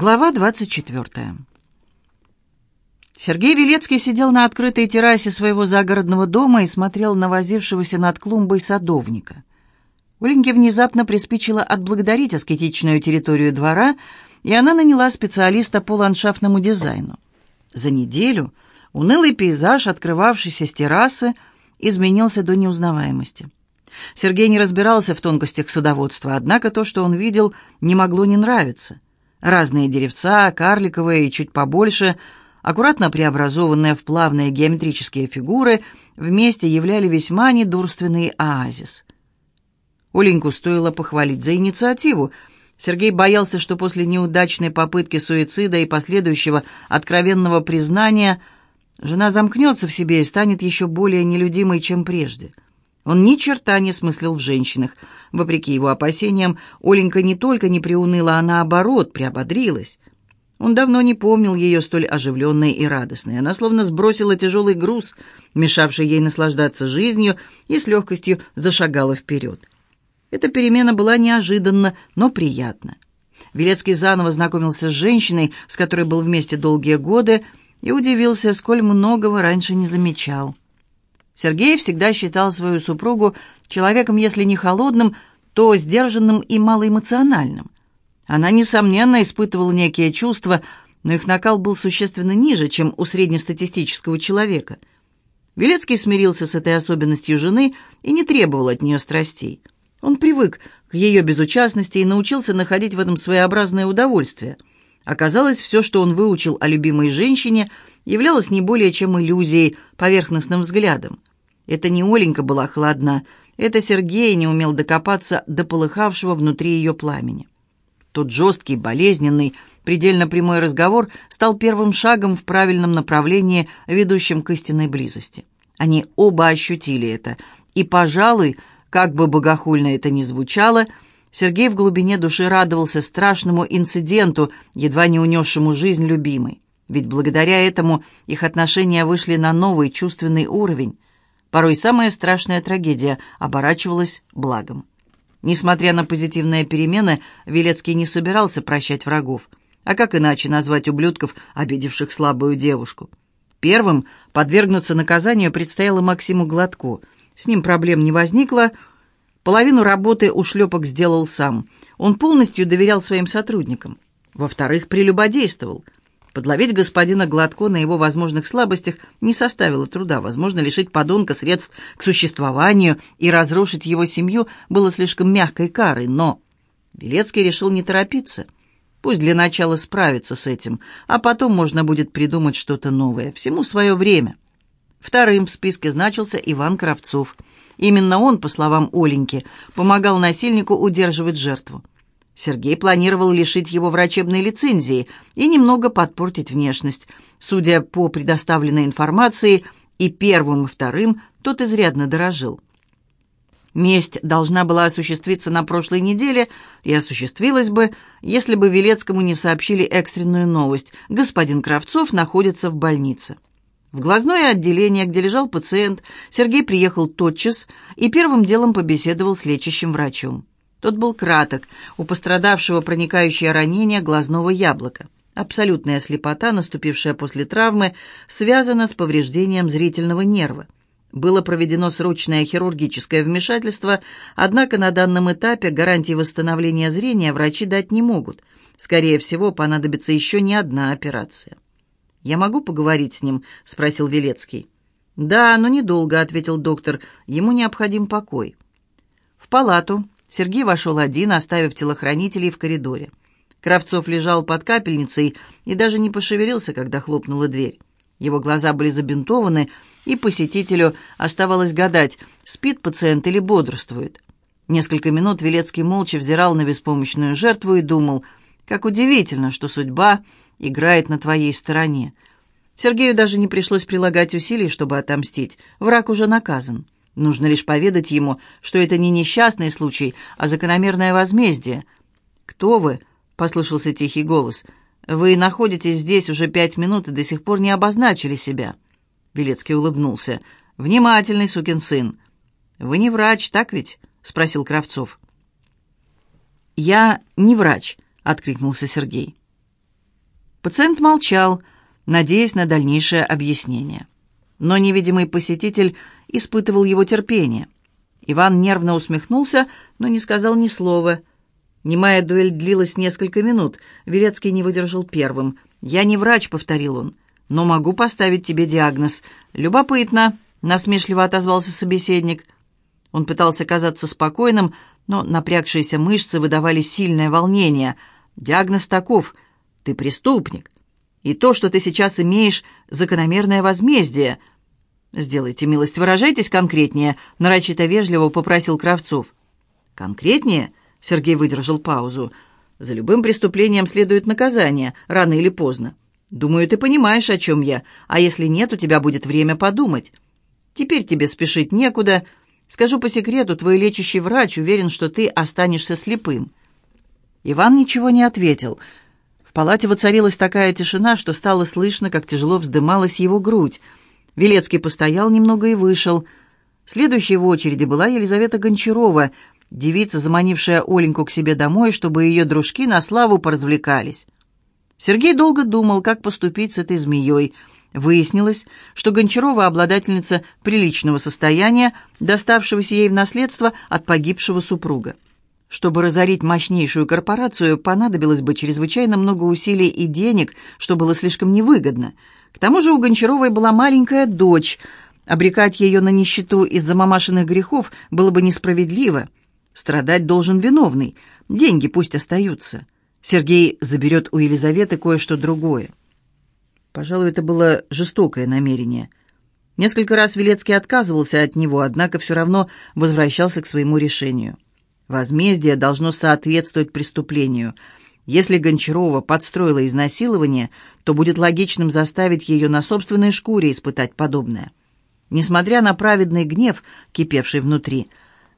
Глава 24. Сергей Велецкий сидел на открытой террасе своего загородного дома и смотрел на возившегося над клумбой садовника. Оленьке внезапно приспичило отблагодарить аскетичную территорию двора, и она наняла специалиста по ландшафтному дизайну. За неделю унылый пейзаж, открывавшийся с террасы, изменился до неузнаваемости. Сергей не разбирался в тонкостях садоводства, однако то, что он видел, не могло не нравиться – Разные деревца, карликовые и чуть побольше, аккуратно преобразованные в плавные геометрические фигуры, вместе являли весьма недурственный оазис. Оленьку стоило похвалить за инициативу. Сергей боялся, что после неудачной попытки суицида и последующего откровенного признания жена замкнется в себе и станет еще более нелюдимой, чем прежде. Он ни черта не смыслил в женщинах. Вопреки его опасениям, Оленька не только не приуныла, а наоборот, приободрилась. Он давно не помнил ее столь оживленной и радостной. Она словно сбросила тяжелый груз, мешавший ей наслаждаться жизнью, и с легкостью зашагала вперед. Эта перемена была неожиданна, но приятна. Велецкий заново знакомился с женщиной, с которой был вместе долгие годы, и удивился, сколь многого раньше не замечал. Сергей всегда считал свою супругу человеком, если не холодным, то сдержанным и малоэмоциональным. Она, несомненно, испытывала некие чувства, но их накал был существенно ниже, чем у среднестатистического человека. Велецкий смирился с этой особенностью жены и не требовал от нее страстей. Он привык к ее безучастности и научился находить в этом своеобразное удовольствие. Оказалось, все, что он выучил о любимой женщине, являлось не более чем иллюзией, поверхностным взглядом. Это не Оленька была холодна, это Сергей не умел докопаться до полыхавшего внутри ее пламени. Тот жесткий, болезненный, предельно прямой разговор стал первым шагом в правильном направлении, ведущим к истинной близости. Они оба ощутили это, и, пожалуй, как бы богохульно это ни звучало, Сергей в глубине души радовался страшному инциденту, едва не унесшему жизнь любимой. Ведь благодаря этому их отношения вышли на новый чувственный уровень. Порой самая страшная трагедия оборачивалась благом. Несмотря на позитивные перемены, Велецкий не собирался прощать врагов. А как иначе назвать ублюдков, обидевших слабую девушку? Первым подвергнуться наказанию предстояло Максиму Гладко. С ним проблем не возникло. Половину работы ушлепок сделал сам. Он полностью доверял своим сотрудникам. Во-вторых, прелюбодействовал – Подловить господина Гладко на его возможных слабостях не составило труда. Возможно, лишить подонка средств к существованию и разрушить его семью было слишком мягкой карой, но Белецкий решил не торопиться. Пусть для начала справится с этим, а потом можно будет придумать что-то новое. Всему свое время. Вторым в списке значился Иван Кравцов. Именно он, по словам Оленьки, помогал насильнику удерживать жертву. Сергей планировал лишить его врачебной лицензии и немного подпортить внешность. Судя по предоставленной информации, и первым, и вторым тот изрядно дорожил. Месть должна была осуществиться на прошлой неделе и осуществилась бы, если бы Велецкому не сообщили экстренную новость. Господин Кравцов находится в больнице. В глазное отделение, где лежал пациент, Сергей приехал тотчас и первым делом побеседовал с лечащим врачом. Тот был краток, у пострадавшего проникающее ранение глазного яблока. Абсолютная слепота, наступившая после травмы, связана с повреждением зрительного нерва. Было проведено срочное хирургическое вмешательство, однако на данном этапе гарантии восстановления зрения врачи дать не могут. Скорее всего, понадобится еще не одна операция. «Я могу поговорить с ним?» — спросил Велецкий. «Да, но недолго», — ответил доктор. «Ему необходим покой». В палату Сергей вошел один, оставив телохранителей в коридоре. Кравцов лежал под капельницей и даже не пошевелился, когда хлопнула дверь. Его глаза были забинтованы, и посетителю оставалось гадать, спит пациент или бодрствует. Несколько минут Велецкий молча взирал на беспомощную жертву и думал, как удивительно, что судьба играет на твоей стороне. Сергею даже не пришлось прилагать усилий, чтобы отомстить. Враг уже наказан. Нужно лишь поведать ему, что это не несчастный случай, а закономерное возмездие. «Кто вы?» — послышался тихий голос. «Вы находитесь здесь уже пять минут и до сих пор не обозначили себя». Белецкий улыбнулся. «Внимательный сукин сын». «Вы не врач, так ведь?» — спросил Кравцов. «Я не врач», — откликнулся Сергей. Пациент молчал, надеясь на дальнейшее объяснение. Но невидимый посетитель испытывал его терпение. Иван нервно усмехнулся, но не сказал ни слова. Немая дуэль длилась несколько минут. Верецкий не выдержал первым. «Я не врач», — повторил он, — «но могу поставить тебе диагноз». «Любопытно», — насмешливо отозвался собеседник. Он пытался казаться спокойным, но напрягшиеся мышцы выдавали сильное волнение. «Диагноз таков. Ты преступник. И то, что ты сейчас имеешь, закономерное возмездие». «Сделайте милость, выражайтесь конкретнее», — нарочито вежливо попросил Кравцов. «Конкретнее?» — Сергей выдержал паузу. «За любым преступлением следует наказание, рано или поздно. Думаю, ты понимаешь, о чем я, а если нет, у тебя будет время подумать. Теперь тебе спешить некуда. Скажу по секрету, твой лечащий врач уверен, что ты останешься слепым». Иван ничего не ответил. В палате воцарилась такая тишина, что стало слышно, как тяжело вздымалась его грудь. Велецкий постоял немного и вышел. Следующей в очереди была Елизавета Гончарова, девица, заманившая Оленьку к себе домой, чтобы ее дружки на славу поразвлекались. Сергей долго думал, как поступить с этой змеей. Выяснилось, что Гончарова обладательница приличного состояния, доставшегося ей в наследство от погибшего супруга. Чтобы разорить мощнейшую корпорацию, понадобилось бы чрезвычайно много усилий и денег, что было слишком невыгодно – к тому же у Гончаровой была маленькая дочь. Обрекать ее на нищету из-за мамашиных грехов было бы несправедливо. Страдать должен виновный. Деньги пусть остаются. Сергей заберет у Елизаветы кое-что другое. Пожалуй, это было жестокое намерение. Несколько раз Велецкий отказывался от него, однако все равно возвращался к своему решению. Возмездие должно соответствовать преступлению – если Гончарова подстроила изнасилование, то будет логичным заставить ее на собственной шкуре испытать подобное. Несмотря на праведный гнев, кипевший внутри,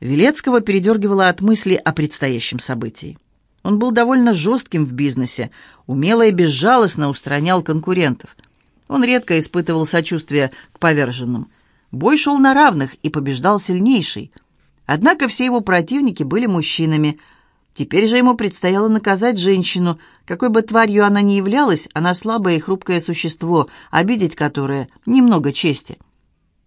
Велецкого передергивало от мысли о предстоящем событии. Он был довольно жестким в бизнесе, умело и безжалостно устранял конкурентов. Он редко испытывал сочувствие к поверженным. Бой шел на равных и побеждал сильнейший. Однако все его противники были мужчинами – Теперь же ему предстояло наказать женщину. Какой бы тварью она ни являлась, она слабое и хрупкое существо, обидеть которое немного чести.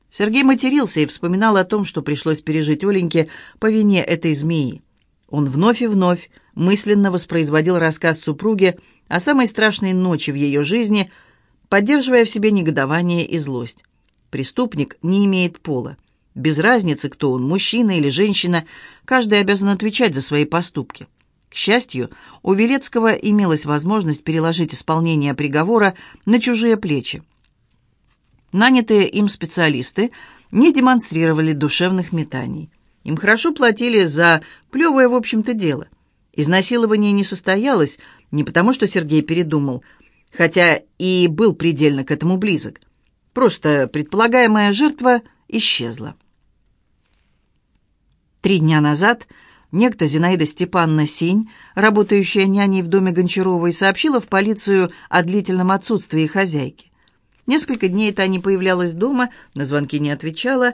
Сергей матерился и вспоминал о том, что пришлось пережить Оленьке по вине этой змеи. Он вновь и вновь мысленно воспроизводил рассказ супруги о самой страшной ночи в ее жизни, поддерживая в себе негодование и злость. Преступник не имеет пола. Без разницы, кто он, мужчина или женщина, каждый обязан отвечать за свои поступки. К счастью, у Велецкого имелась возможность переложить исполнение приговора на чужие плечи. Нанятые им специалисты не демонстрировали душевных метаний. Им хорошо платили за плевое, в общем-то, дело. Изнасилование не состоялось не потому, что Сергей передумал, хотя и был предельно к этому близок. Просто предполагаемая жертва исчезла. Три дня назад некто Зинаида Степановна Синь, работающая няней в доме Гончаровой, сообщила в полицию о длительном отсутствии хозяйки. Несколько дней та не появлялась дома, на звонки не отвечала.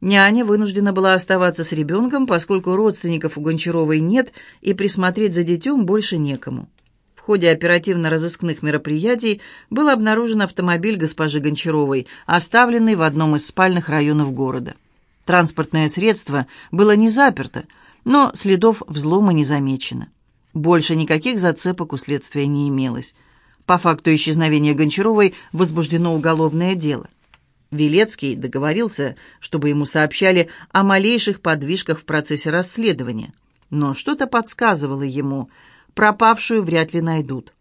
Няня вынуждена была оставаться с ребенком, поскольку родственников у Гончаровой нет, и присмотреть за детем больше некому. В ходе оперативно-розыскных мероприятий был обнаружен автомобиль госпожи Гончаровой, оставленный в одном из спальных районов города. Транспортное средство было не заперто, но следов взлома не замечено. Больше никаких зацепок у следствия не имелось. По факту исчезновения Гончаровой возбуждено уголовное дело. Велецкий договорился, чтобы ему сообщали о малейших подвижках в процессе расследования. Но что-то подсказывало ему, пропавшую вряд ли найдут.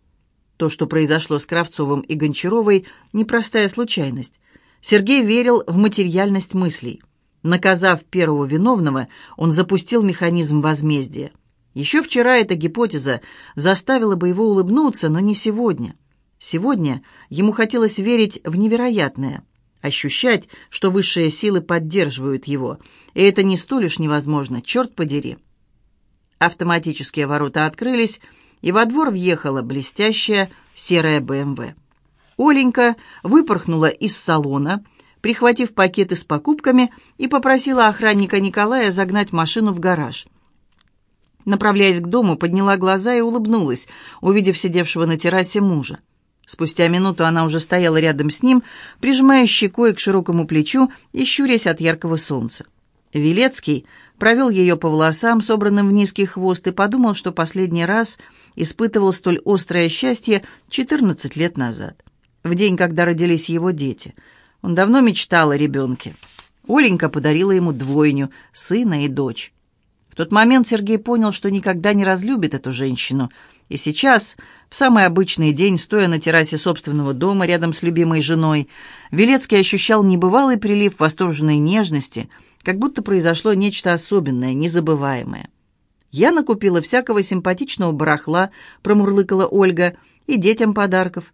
То, что произошло с Кравцовым и Гончаровой, непростая случайность. Сергей верил в материальность мыслей. Наказав первого виновного, он запустил механизм возмездия. Еще вчера эта гипотеза заставила бы его улыбнуться, но не сегодня. Сегодня ему хотелось верить в невероятное, ощущать, что высшие силы поддерживают его. И это не столь уж невозможно, черт подери. Автоматические ворота открылись, и во двор въехала блестящая серая БМВ. Оленька выпорхнула из салона, прихватив пакеты с покупками, и попросила охранника Николая загнать машину в гараж. Направляясь к дому, подняла глаза и улыбнулась, увидев сидевшего на террасе мужа. Спустя минуту она уже стояла рядом с ним, прижимая щекой к широкому плечу и щурясь от яркого солнца. Велецкий провел ее по волосам, собранным в низкий хвост, и подумал, что последний раз испытывал столь острое счастье 14 лет назад, в день, когда родились его дети. Он давно мечтал о ребенке. Оленька подарила ему двойню, сына и дочь. В тот момент Сергей понял, что никогда не разлюбит эту женщину. И сейчас, в самый обычный день, стоя на террасе собственного дома рядом с любимой женой, Велецкий ощущал небывалый прилив восторженной нежности, как будто произошло нечто особенное, незабываемое. «Я накупила всякого симпатичного барахла», — промурлыкала Ольга, — «и детям подарков».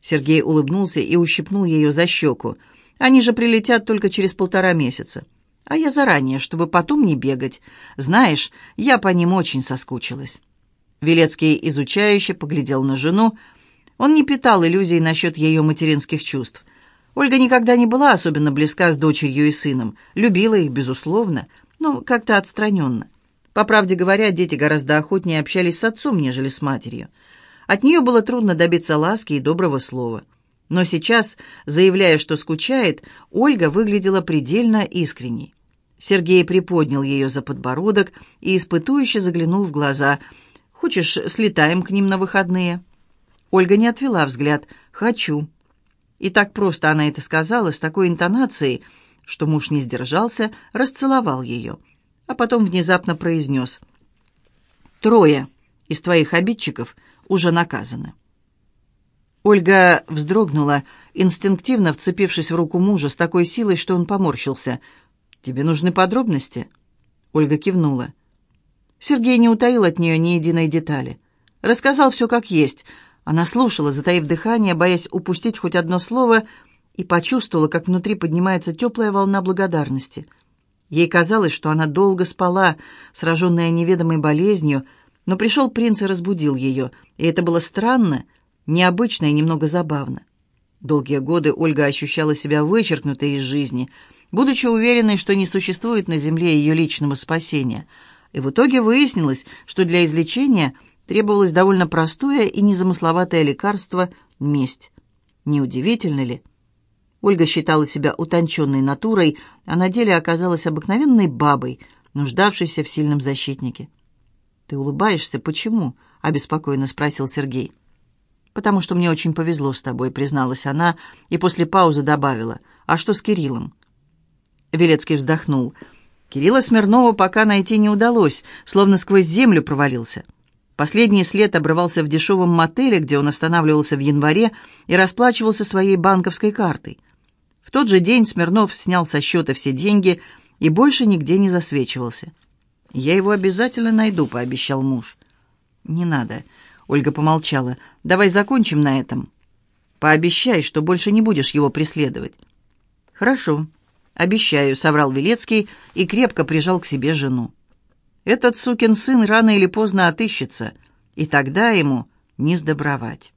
Сергей улыбнулся и ущипнул ее за щеку. «Они же прилетят только через полтора месяца» а я заранее, чтобы потом не бегать. Знаешь, я по ним очень соскучилась». Велецкий изучающе поглядел на жену. Он не питал иллюзий насчет ее материнских чувств. Ольга никогда не была особенно близка с дочерью и сыном, любила их, безусловно, но как-то отстраненно. По правде говоря, дети гораздо охотнее общались с отцом, нежели с матерью. От нее было трудно добиться ласки и доброго слова. Но сейчас, заявляя, что скучает, Ольга выглядела предельно искренней. Сергей приподнял ее за подбородок и испытующе заглянул в глаза. «Хочешь, слетаем к ним на выходные?» Ольга не отвела взгляд. «Хочу». И так просто она это сказала, с такой интонацией, что муж не сдержался, расцеловал ее, а потом внезапно произнес. «Трое из твоих обидчиков уже наказаны». Ольга вздрогнула, инстинктивно вцепившись в руку мужа с такой силой, что он поморщился – «Тебе нужны подробности?» Ольга кивнула. Сергей не утаил от нее ни единой детали. Рассказал все как есть. Она слушала, затаив дыхание, боясь упустить хоть одно слово, и почувствовала, как внутри поднимается теплая волна благодарности. Ей казалось, что она долго спала, сраженная неведомой болезнью, но пришел принц и разбудил ее, и это было странно, необычно и немного забавно. Долгие годы Ольга ощущала себя вычеркнутой из жизни — будучи уверенной, что не существует на земле ее личного спасения. И в итоге выяснилось, что для излечения требовалось довольно простое и незамысловатое лекарство – месть. Неудивительно ли? Ольга считала себя утонченной натурой, а на деле оказалась обыкновенной бабой, нуждавшейся в сильном защитнике. «Ты улыбаешься? Почему?» — обеспокоенно спросил Сергей. «Потому что мне очень повезло с тобой», — призналась она и после паузы добавила. «А что с Кириллом?» Велецкий вздохнул. Кирилла Смирнова пока найти не удалось, словно сквозь землю провалился. Последний след обрывался в дешевом мотеле, где он останавливался в январе и расплачивался своей банковской картой. В тот же день Смирнов снял со счета все деньги и больше нигде не засвечивался. «Я его обязательно найду», — пообещал муж. «Не надо», — Ольга помолчала. «Давай закончим на этом. Пообещай, что больше не будешь его преследовать». «Хорошо», «Обещаю», — соврал Велецкий и крепко прижал к себе жену. «Этот сукин сын рано или поздно отыщется, и тогда ему не сдобровать».